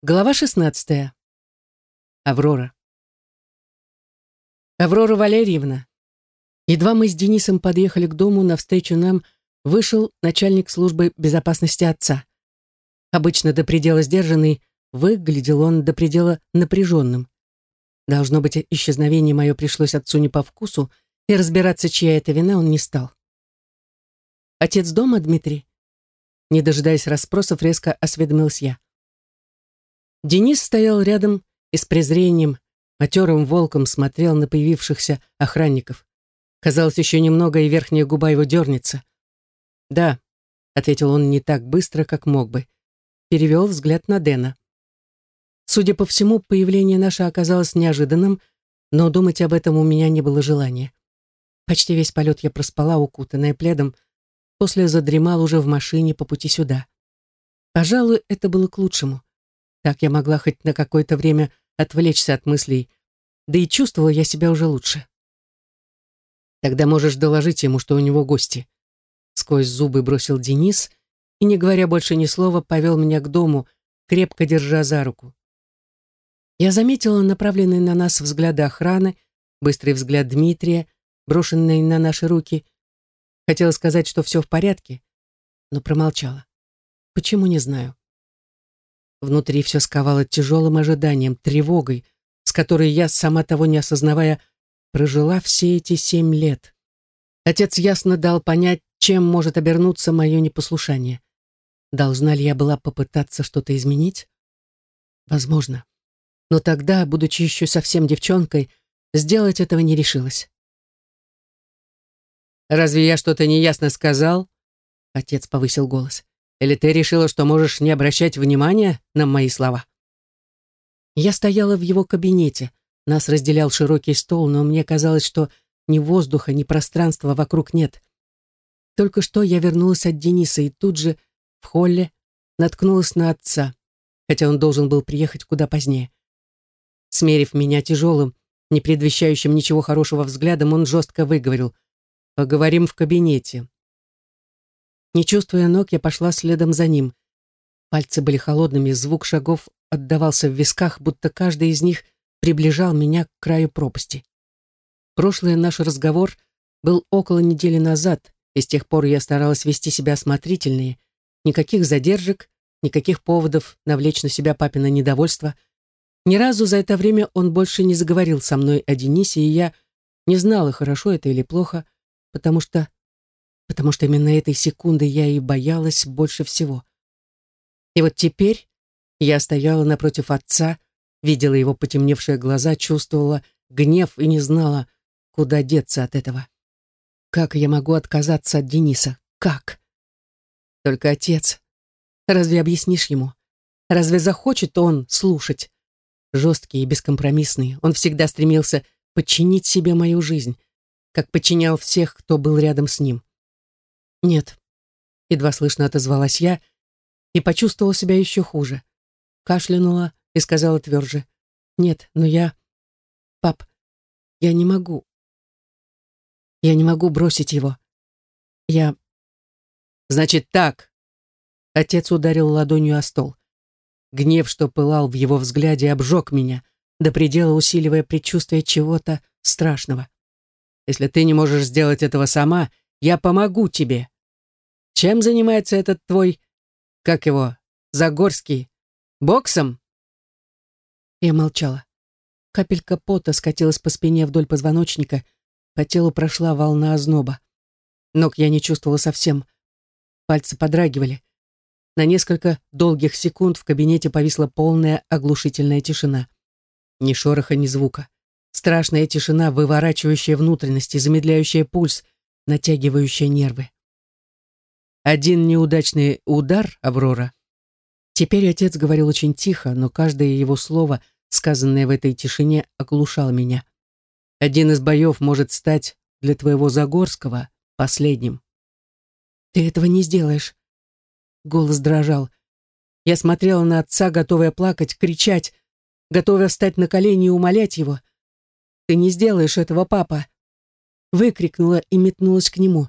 Глава 16. Аврора. Аврора Валерьевна. Едва мы с Денисом подъехали к дому, навстречу нам вышел начальник службы безопасности отца. Обычно до предела сдержанный, выглядел он до предела напряженным. Должно быть, исчезновение мое пришлось отцу не по вкусу, и разбираться, чья это вина, он не стал. «Отец дома, Дмитрий?» Не дожидаясь расспросов, резко осведомился я. Денис стоял рядом и с презрением, матерым волком смотрел на появившихся охранников. Казалось, еще немного, и верхняя губа его дернется. «Да», — ответил он не так быстро, как мог бы. Перевел взгляд на Дэна. Судя по всему, появление наше оказалось неожиданным, но думать об этом у меня не было желания. Почти весь полет я проспала, укутанная пледом, после задремал уже в машине по пути сюда. Пожалуй, это было к лучшему. Так я могла хоть на какое-то время отвлечься от мыслей, да и чувствовала я себя уже лучше. Тогда можешь доложить ему, что у него гости. Сквозь зубы бросил Денис и, не говоря больше ни слова, повел меня к дому, крепко держа за руку. Я заметила направленные на нас взгляды охраны, быстрый взгляд Дмитрия, брошенный на наши руки. Хотела сказать, что все в порядке, но промолчала. Почему, не знаю. Внутри все сковало тяжелым ожиданием, тревогой, с которой я, сама того не осознавая, прожила все эти семь лет. Отец ясно дал понять, чем может обернуться мое непослушание. Должна ли я была попытаться что-то изменить? Возможно. Но тогда, будучи еще совсем девчонкой, сделать этого не решилась. «Разве я что-то неясно сказал?» Отец повысил голос. Или ты решила, что можешь не обращать внимания на мои слова?» Я стояла в его кабинете. Нас разделял широкий стол, но мне казалось, что ни воздуха, ни пространства вокруг нет. Только что я вернулась от Дениса и тут же в холле наткнулась на отца, хотя он должен был приехать куда позднее. Смерив меня тяжелым, не предвещающим ничего хорошего взглядом, он жестко выговорил «Поговорим в кабинете. Не чувствуя ног, я пошла следом за ним. Пальцы были холодными, звук шагов отдавался в висках, будто каждый из них приближал меня к краю пропасти. Прошлый наш разговор был около недели назад, и с тех пор я старалась вести себя осмотрительнее. Никаких задержек, никаких поводов навлечь на себя папина недовольство. Ни разу за это время он больше не заговорил со мной о Денисе, и я не знала, хорошо это или плохо, потому что потому что именно этой секунды я и боялась больше всего. И вот теперь я стояла напротив отца, видела его потемневшие глаза, чувствовала гнев и не знала, куда деться от этого. Как я могу отказаться от Дениса? Как? Только отец. Разве объяснишь ему? Разве захочет он слушать? Жесткий и бескомпромиссный, он всегда стремился подчинить себе мою жизнь, как подчинял всех, кто был рядом с ним. «Нет», — едва слышно отозвалась я и почувствовала себя еще хуже. Кашлянула и сказала тверже. «Нет, но я... Пап, я не могу. Я не могу бросить его. Я...» «Значит так!» Отец ударил ладонью о стол. Гнев, что пылал в его взгляде, обжег меня, до предела усиливая предчувствие чего-то страшного. «Если ты не можешь сделать этого сама, я помогу тебе. Чем занимается этот твой, как его, Загорский? Боксом?» Я молчала. Капелька пота скатилась по спине вдоль позвоночника, по телу прошла волна озноба. Ног я не чувствовала совсем. Пальцы подрагивали. На несколько долгих секунд в кабинете повисла полная оглушительная тишина. Ни шороха, ни звука. Страшная тишина, выворачивающая внутренности, замедляющая пульс — натягивающая нервы. Один неудачный удар, Аврора. Теперь отец говорил очень тихо, но каждое его слово, сказанное в этой тишине, оглушало меня. Один из боев может стать для твоего Загорского последним. Ты этого не сделаешь. Голос дрожал. Я смотрела на отца, готовая плакать, кричать, готовая встать на колени и умолять его. Ты не сделаешь этого, папа выкрикнула и метнулась к нему.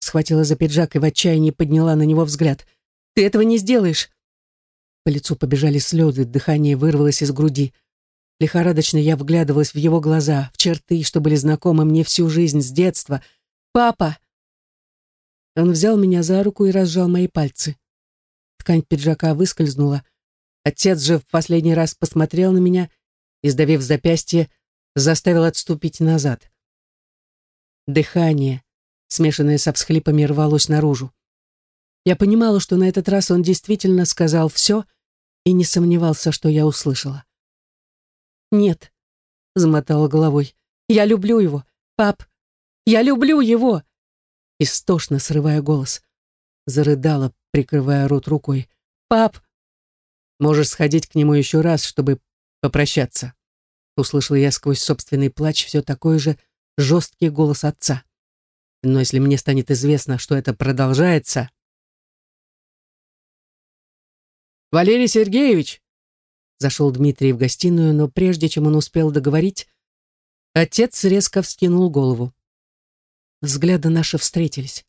Схватила за пиджак и в отчаянии подняла на него взгляд. «Ты этого не сделаешь!» По лицу побежали слезы, дыхание вырвалось из груди. Лихорадочно я вглядывалась в его глаза, в черты, что были знакомы мне всю жизнь с детства. «Папа!» Он взял меня за руку и разжал мои пальцы. Ткань пиджака выскользнула. Отец же в последний раз посмотрел на меня и, сдавив запястье, заставил отступить назад. Дыхание, смешанное со всхлипами, рвалось наружу. Я понимала, что на этот раз он действительно сказал все и не сомневался, что я услышала. «Нет», — замотала головой, — «я люблю его, пап, я люблю его!» Истошно срывая голос, зарыдала, прикрывая рот рукой. «Пап!» «Можешь сходить к нему еще раз, чтобы попрощаться», — услышала я сквозь собственный плач все такой же жесткий голос отца. «Но если мне станет известно, что это продолжается...» «Валерий Сергеевич!» Зашел Дмитрий в гостиную, но прежде чем он успел договорить, отец резко вскинул голову. Взгляды наши встретились.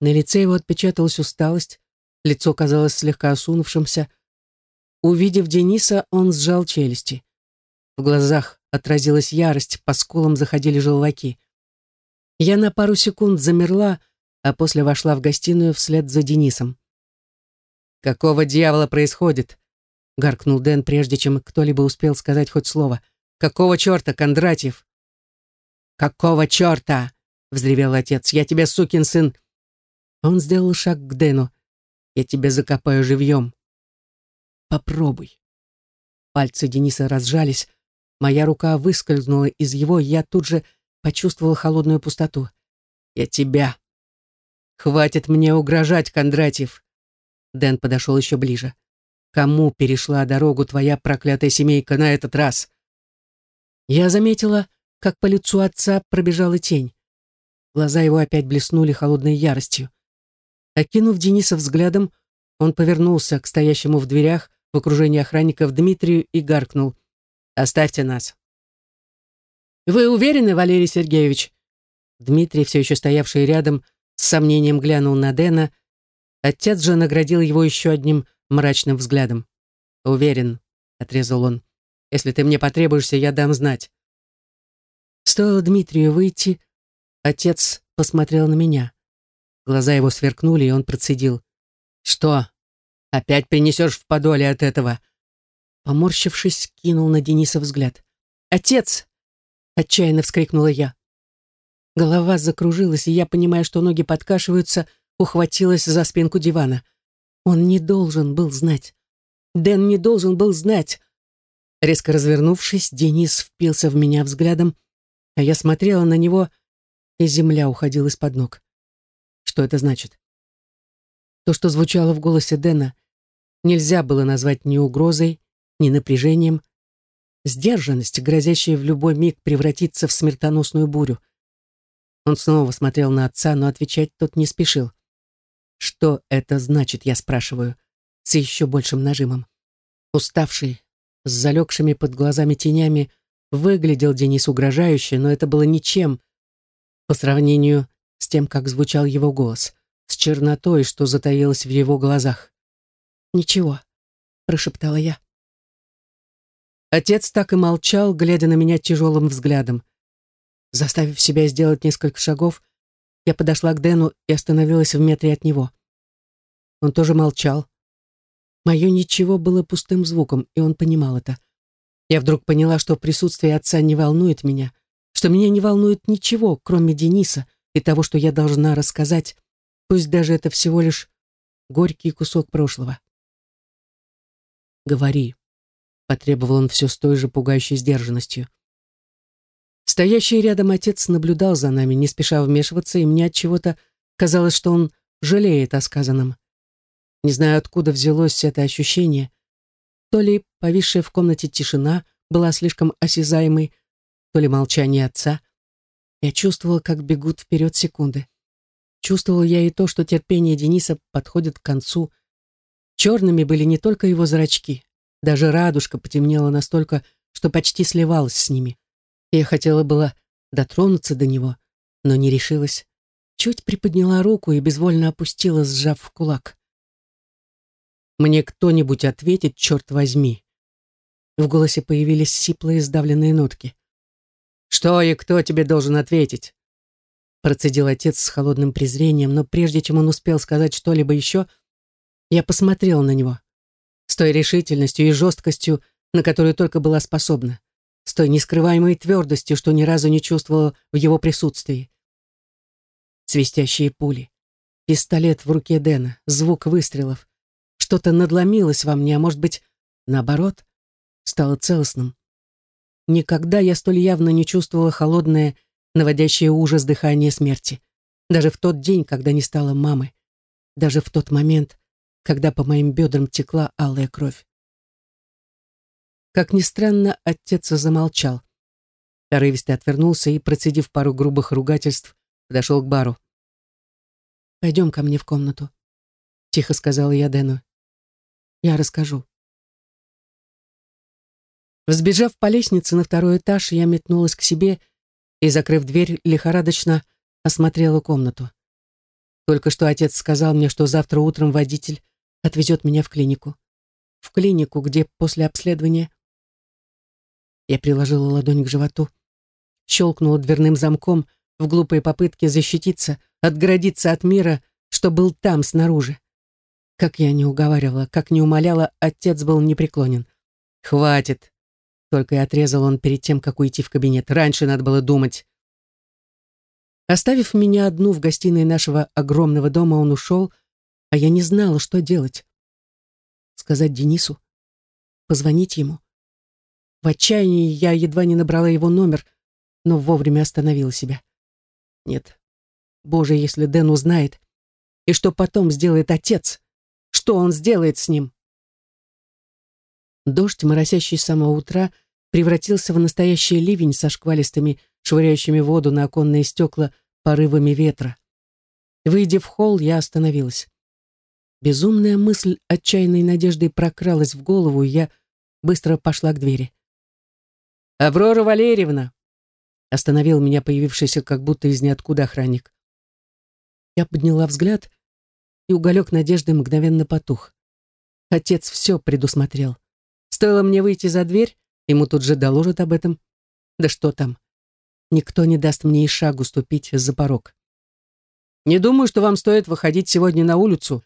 На лице его отпечаталась усталость, лицо казалось слегка осунувшимся. Увидев Дениса, он сжал челюсти. В глазах отразилась ярость, по скулам заходили желваки. Я на пару секунд замерла, а после вошла в гостиную вслед за Денисом. «Какого дьявола происходит?» — гаркнул Дэн, прежде чем кто-либо успел сказать хоть слово. «Какого черта, Кондратьев?» «Какого черта?» — взревел отец. «Я тебе, сукин сын!» Он сделал шаг к Дэну. «Я тебя закопаю живьем». «Попробуй». Пальцы Дениса разжались. Моя рука выскользнула из его, и я тут же почувствовал холодную пустоту. «Я тебя!» «Хватит мне угрожать, Кондратьев!» Дэн подошел еще ближе. «Кому перешла дорогу твоя проклятая семейка на этот раз?» Я заметила, как по лицу отца пробежала тень. Глаза его опять блеснули холодной яростью. Окинув Дениса взглядом, он повернулся к стоящему в дверях в окружении охранников Дмитрию и гаркнул. «Оставьте нас». «Вы уверены, Валерий Сергеевич?» Дмитрий, все еще стоявший рядом, с сомнением глянул на Дэна, Отец же наградил его еще одним мрачным взглядом. «Уверен», — отрезал он, — «если ты мне потребуешься, я дам знать». Стоило Дмитрию выйти, отец посмотрел на меня. Глаза его сверкнули, и он процедил. «Что? Опять принесешь в подоле от этого?» Поморщившись, кинул на Дениса взгляд. «Отец!» — отчаянно вскрикнула я. Голова закружилась, и я, понимая, что ноги подкашиваются, — ухватилась за спинку дивана. Он не должен был знать. Дэн не должен был знать. Резко развернувшись, Денис впился в меня взглядом, а я смотрела на него, и земля уходила из-под ног. Что это значит? То, что звучало в голосе Дэна, нельзя было назвать ни угрозой, ни напряжением. Сдержанность, грозящая в любой миг превратиться в смертоносную бурю. Он снова смотрел на отца, но отвечать тот не спешил. Что это значит, я спрашиваю, с еще большим нажимом. Уставший, с залегшими под глазами тенями, выглядел Денис угрожающе, но это было ничем по сравнению с тем, как звучал его голос, с чернотой, что затаилась в его глазах. «Ничего», — прошептала я. Отец так и молчал, глядя на меня тяжелым взглядом. Заставив себя сделать несколько шагов, я подошла к Дэну и остановилась в метре от него. Он тоже молчал. Мое ничего было пустым звуком, и он понимал это. Я вдруг поняла, что присутствие отца не волнует меня, что меня не волнует ничего, кроме Дениса и того, что я должна рассказать, пусть даже это всего лишь горький кусок прошлого. «Говори», — потребовал он все с той же пугающей сдержанностью. Стоящий рядом отец наблюдал за нами, не спеша вмешиваться, и мне от чего-то казалось, что он жалеет о сказанном. Не знаю, откуда взялось это ощущение. То ли повисшая в комнате тишина была слишком осязаемой, то ли молчание отца. Я чувствовала, как бегут вперед секунды. Чувствовала я и то, что терпение Дениса подходит к концу. Черными были не только его зрачки, даже радужка потемнела настолько, что почти сливалась с ними. Я хотела было дотронуться до него, но не решилась. Чуть приподняла руку и безвольно опустила, сжав в кулак. Мне кто-нибудь ответит, черт возьми. В голосе появились сиплые сдавленные нотки. «Что и кто тебе должен ответить?» Процедил отец с холодным презрением, но прежде чем он успел сказать что-либо еще, я посмотрел на него. Той решительностью и жесткостью, на которую только была способна. С той нескрываемой твердостью, что ни разу не чувствовала в его присутствии. Свистящие пули. Пистолет в руке Дэна, звук выстрелов. Что-то надломилось во мне, а может быть, наоборот, стало целостным. Никогда я столь явно не чувствовала холодное, наводящее ужас дыхание смерти. Даже в тот день, когда не стало мамы. Даже в тот момент, когда по моим бедрам текла алая кровь. Как ни странно, отец замолчал. Порывисто отвернулся и, процедив пару грубых ругательств, подошел к бару. «Пойдем ко мне в комнату», — тихо сказала я Дэну. «Я расскажу». Взбежав по лестнице на второй этаж, я метнулась к себе и, закрыв дверь, лихорадочно осмотрела комнату. Только что отец сказал мне, что завтра утром водитель отвезет меня в клинику. В клинику, где после обследования... Я приложила ладонь к животу, щелкнула дверным замком в глупой попытке защититься, отгородиться от мира, что был там, снаружи. Как я не уговаривала, как не умоляла, отец был непреклонен. «Хватит!» Только и отрезал он перед тем, как уйти в кабинет. Раньше надо было думать. Оставив меня одну в гостиной нашего огромного дома, он ушел, а я не знала, что делать. Сказать Денису? Позвонить ему? В отчаянии я едва не набрала его номер, но вовремя остановила себя. Нет. Боже, если Дэн узнает. И что потом сделает отец? Что он сделает с ним? Дождь, моросящий с самого утра, превратился в настоящий ливень со шквалистыми, швыряющими воду на оконные стекла порывами ветра. Выйдя в холл, я остановилась. Безумная мысль отчаянной надеждой прокралась в голову, и я быстро пошла к двери. «Аврора Валерьевна!» Остановил меня появившийся как будто из ниоткуда охранник. Я подняла взгляд, и уголек надежды мгновенно потух. Отец все предусмотрел. Стоило мне выйти за дверь, ему тут же доложат об этом. Да что там? Никто не даст мне и шагу ступить за порог. «Не думаю, что вам стоит выходить сегодня на улицу»,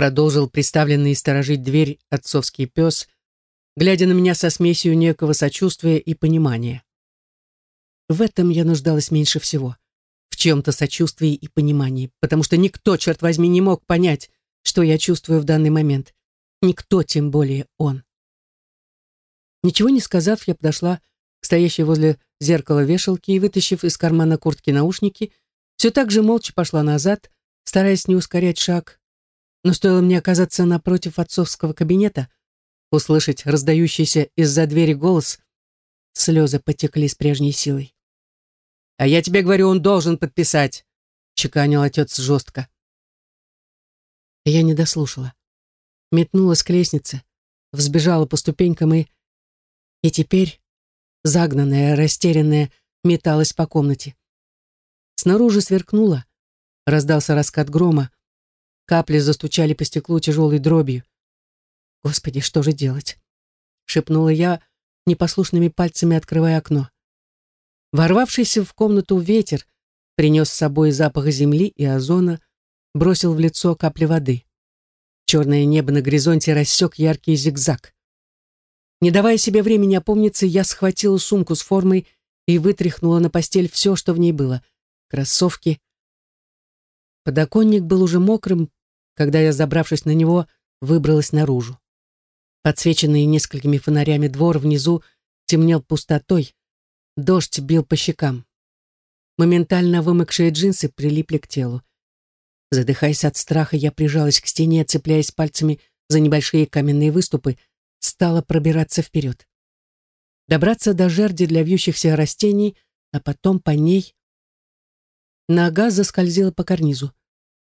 продолжил представленный сторожить дверь отцовский пес, глядя на меня со смесью некого сочувствия и понимания. В этом я нуждалась меньше всего. В чем-то сочувствии и понимании, потому что никто, черт возьми, не мог понять, что я чувствую в данный момент. Никто, тем более он. Ничего не сказав, я подошла к стоящей возле зеркала вешалки и, вытащив из кармана куртки наушники, все так же молча пошла назад, стараясь не ускорять шаг, но стоило мне оказаться напротив отцовского кабинета, услышать раздающийся из-за двери голос, слезы потекли с прежней силой. «А я тебе говорю, он должен подписать», — чеканил отец жестко. Я не дослушала. Метнулась к лестнице, взбежала по ступенькам и... И теперь, загнанная, растерянная, металась по комнате. Снаружи сверкнуло, раздался раскат грома, Капли застучали по стеклу тяжелой дробью. «Господи, что же делать?» — шепнула я, непослушными пальцами открывая окно. Ворвавшийся в комнату ветер принес с собой запах земли и озона, бросил в лицо капли воды. Черное небо на горизонте рассек яркий зигзаг. Не давая себе времени опомниться, я схватила сумку с формой и вытряхнула на постель все, что в ней было. Кроссовки. Подоконник был уже мокрым, когда я, забравшись на него, выбралась наружу. Подсвеченный несколькими фонарями двор внизу темнел пустотой, дождь бил по щекам. Моментально вымокшие джинсы прилипли к телу. Задыхаясь от страха, я прижалась к стене, цепляясь пальцами за небольшие каменные выступы, стала пробираться вперед. Добраться до жерди для вьющихся растений, а потом по ней... Нога заскользила по карнизу.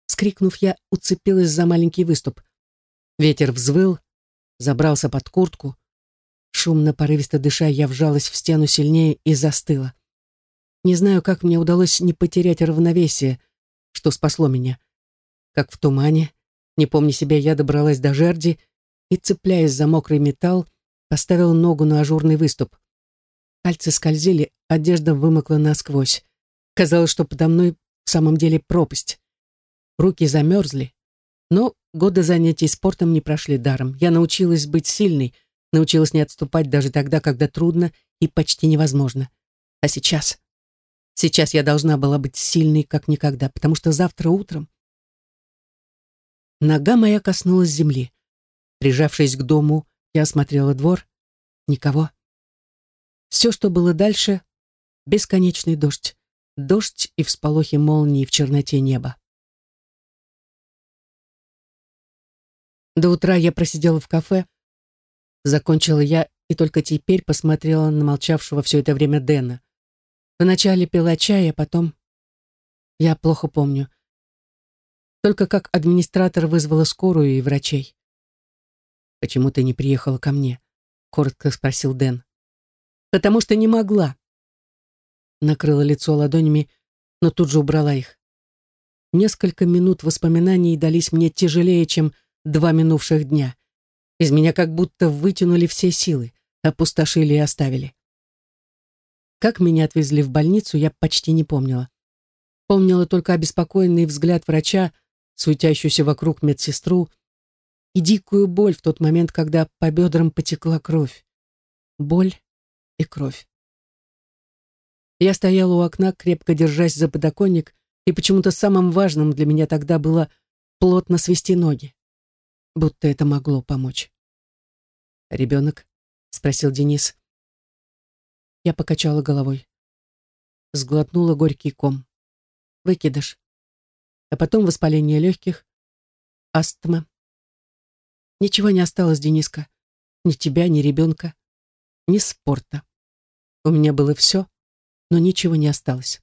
Вскрикнув, я уцепилась за маленький выступ. Ветер взвыл, забрался под куртку. Шумно, порывисто дыша, я вжалась в стену сильнее и застыла. Не знаю, как мне удалось не потерять равновесие, что спасло меня. Как в тумане, не помня себя, я добралась до жерди и, цепляясь за мокрый металл, поставил ногу на ажурный выступ. Пальцы скользили, одежда вымокла насквозь. Казалось, что подо мной в самом деле пропасть. Руки замерзли. Но годы занятий спортом не прошли даром. Я научилась быть сильной, научилась не отступать даже тогда, когда трудно и почти невозможно. А сейчас? Сейчас я должна была быть сильной, как никогда, потому что завтра утром... Нога моя коснулась земли. Прижавшись к дому, я осмотрела двор. Никого. Все, что было дальше — бесконечный дождь. Дождь и всполохи молнии в черноте неба. До утра я просидела в кафе. Закончила я и только теперь посмотрела на молчавшего все это время Дэна. Вначале пила чай, а потом... Я плохо помню. Только как администратор вызвала скорую и врачей. «Почему ты не приехала ко мне?» — коротко спросил Дэн. «Потому что не могла». Накрыла лицо ладонями, но тут же убрала их. Несколько минут воспоминаний дались мне тяжелее, чем два минувших дня. Из меня как будто вытянули все силы, опустошили и оставили. Как меня отвезли в больницу, я почти не помнила. Помнила только обеспокоенный взгляд врача, суетящуюся вокруг медсестру, и дикую боль в тот момент, когда по бедрам потекла кровь. Боль и кровь. Я стояла у окна, крепко держась за подоконник, и почему-то самым важным для меня тогда было плотно свести ноги. Будто это могло помочь. «Ребенок?» — спросил Денис. Я покачала головой. Сглотнула горький ком. Выкидыш. А потом воспаление легких, астма, Ничего не осталось, Дениска. Ни тебя, ни ребенка, ни спорта. У меня было все, но ничего не осталось.